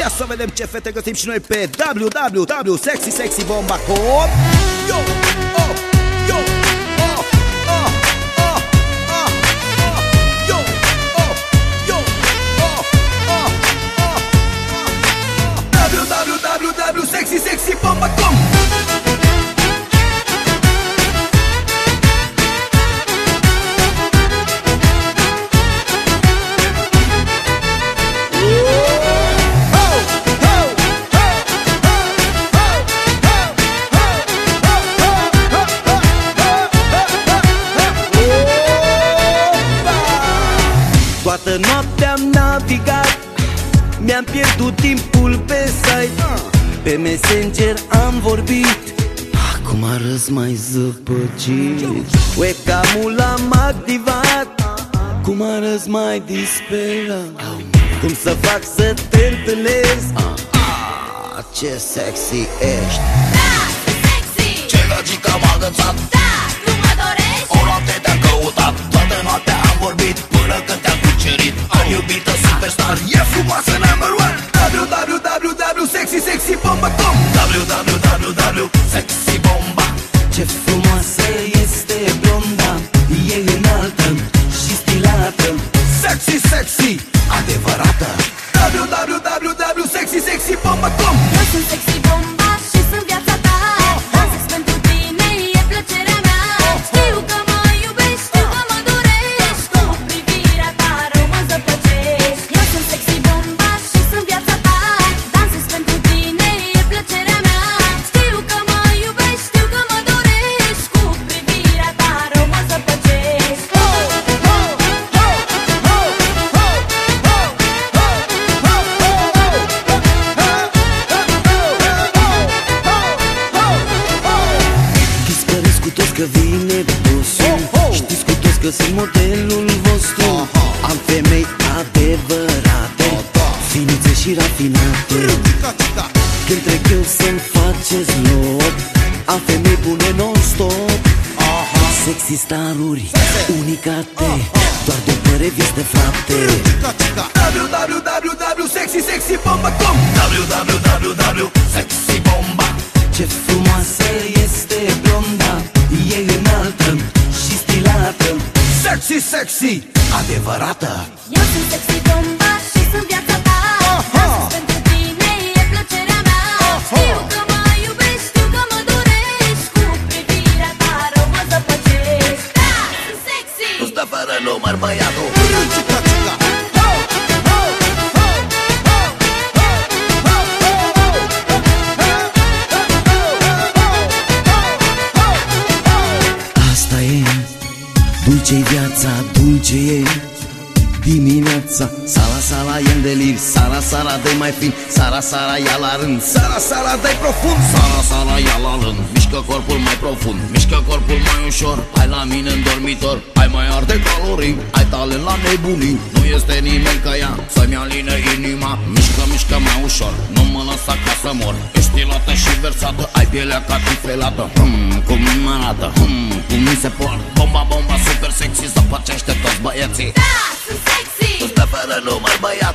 Ia să vedem ce fete găsim și noi pe www.sexysexybomba.com Yo, Toată noaptea am navigat. Mi-am pierdut timpul pe site. Pe Messenger am vorbit. Acum arăs mai zăpăcit. Webcam-ul am activat. Cum arăs mai disperat. Cum să fac să te întâlnesc? Ah, Ce sexy ești superstar E frumoasă number one. Www.sexysexybomba.com www.sexybomba Știți cu toți că sunt modelul vostru. Am femei adevărate. Finițe și rafinate. Când trec eu să-mi faceți loc Am femei bune non-stop. Sexy staruri, unicate Doar după reviste frate. Www.sexysexybomba.com www.sexybomba Ce frumoasă este blonda Sexy, sexy, adevărată. Eu sunt sexy bomba și sunt viața ta. Dansez pentru tine, e plăcerea mea. Știu că mă iubești, știu că mă dorești. Cu privirea ta rău mă zăpăcești. Da, sunt sexy. Nu stă fără număr băiatul dulce viața, dulce e Dimineața, sala, sala e în delir Sara, sara, dă mai fin. Sara, sara, ia la rând Sara, sara, dai profund. Sara, Sara, ia la rând Mișcă corpul mai profund. Mișcă corpul mai ușor Hai la mine în dormitor. Ai mai arte calorii Ai talent la nebunii. Nu este nimeni ca ea Să-mi aline inima. Mișcă, mișcă mai ușor Nu mă lăsa ca să mor. Ești stilată și versată Ai pielea ca tifelată. Hmm, Cum mă arată hmm, Cum mi se poartă? Bomba, bomba, super sexy Zăpăcește toți băieții. Da, sunt sexy. Nu stă fără număr băiatul